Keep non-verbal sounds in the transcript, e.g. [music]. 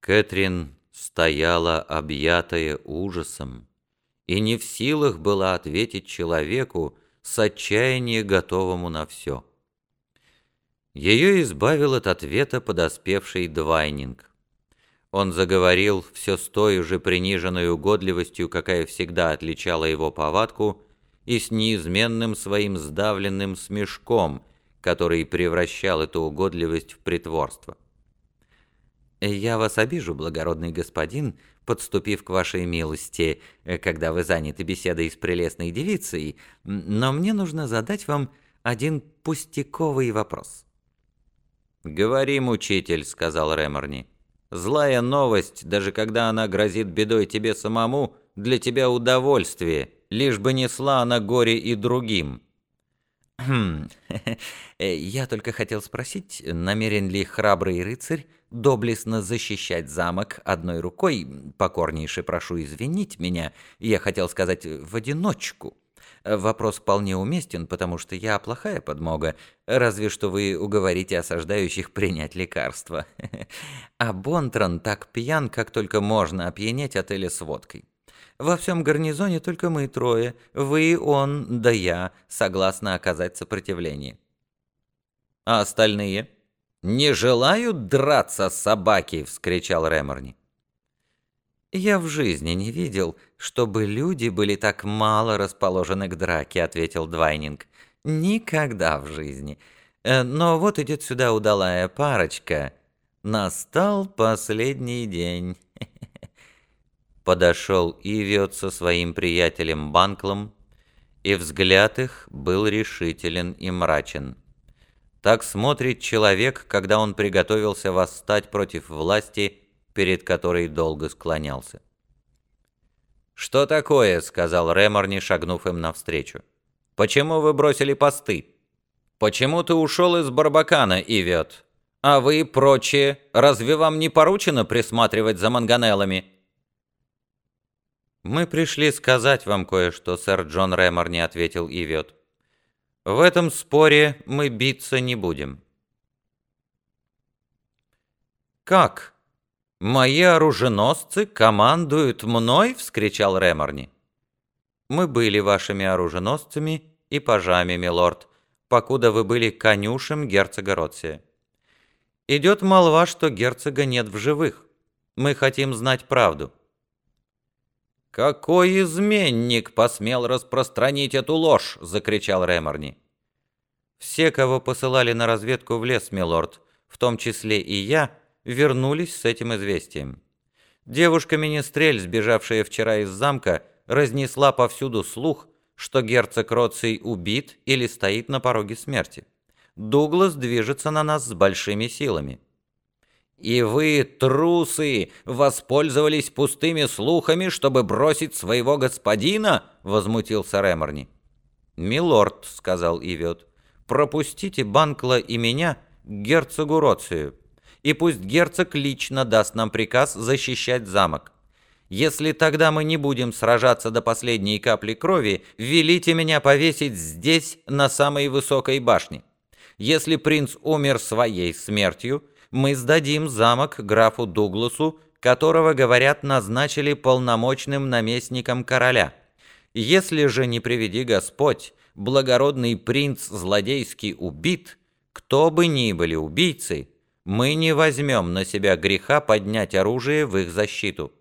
Кэтрин стояла, объятая ужасом, и не в силах была ответить человеку, с отчаяния готовому на все. Ее избавил от ответа подоспевший Двайнинг. Он заговорил все с той же приниженной угодливостью, какая всегда отличала его повадку, и с неизменным своим сдавленным смешком, который превращал эту угодливость в притворство. «Я вас обижу, благородный господин, подступив к вашей милости, когда вы заняты беседой с прелестной девицей, но мне нужно задать вам один пустяковый вопрос». «Говори, мучитель», — сказал Реморни. «Злая новость, даже когда она грозит бедой тебе самому, для тебя удовольствие, лишь бы несла она горе и другим». «Хм, [laughs] я только хотел спросить, намерен ли храбрый рыцарь доблестно защищать замок одной рукой, покорнейше прошу извинить меня, я хотел сказать в одиночку. Вопрос вполне уместен, потому что я плохая подмога, разве что вы уговорите осаждающих принять лекарство. [laughs] А Бонтран так пьян, как только можно опьянеть отеля с водкой. Во всем гарнизоне только мы трое, вы, он, да я, согласны оказать сопротивление. А остальные? «Не желают драться собаки!» — вскричал Реморни. «Я в жизни не видел, чтобы люди были так мало расположены к драке», — ответил Двайнинг. «Никогда в жизни. Э, но вот идет сюда удалая парочка. Настал последний день». [laughs] Подошел Ивиот со своим приятелем Банклом, и взгляд их был решителен и мрачен. Так смотрит человек, когда он приготовился восстать против власти, перед которой долго склонялся. «Что такое?» — сказал Реморни, шагнув им навстречу. «Почему вы бросили посты? Почему ты ушел из Барбакана, Ивет? А вы, прочие, разве вам не поручено присматривать за манганеллами?» «Мы пришли сказать вам кое-что, сэр Джон Реморни», — ответил Ивет. В этом споре мы биться не будем. «Как? Мои оруженосцы командуют мной?» — вскричал Реморни. «Мы были вашими оруженосцами и пажами, милорд, покуда вы были конюшем герцога Ротсия. Идет молва, что герцога нет в живых. Мы хотим знать правду». «Какой изменник посмел распространить эту ложь?» — закричал Реморни. «Все, кого посылали на разведку в лес, милорд, в том числе и я, вернулись с этим известием. Девушка-министрель, сбежавшая вчера из замка, разнесла повсюду слух, что герцог Роций убит или стоит на пороге смерти. Дуглас движется на нас с большими силами». «И вы, трусы, воспользовались пустыми слухами, чтобы бросить своего господина?» — возмутился Реморни. «Милорд», — сказал Ивет, — «пропустите Банкла и меня к герцогу Роцию, и пусть герцог лично даст нам приказ защищать замок. Если тогда мы не будем сражаться до последней капли крови, велите меня повесить здесь, на самой высокой башне. Если принц умер своей смертью, мы сдадим замок графу Дугласу, которого, говорят, назначили полномочным наместником короля. Если же, не приведи Господь, благородный принц злодейский убит, кто бы ни были убийцы, мы не возьмем на себя греха поднять оружие в их защиту».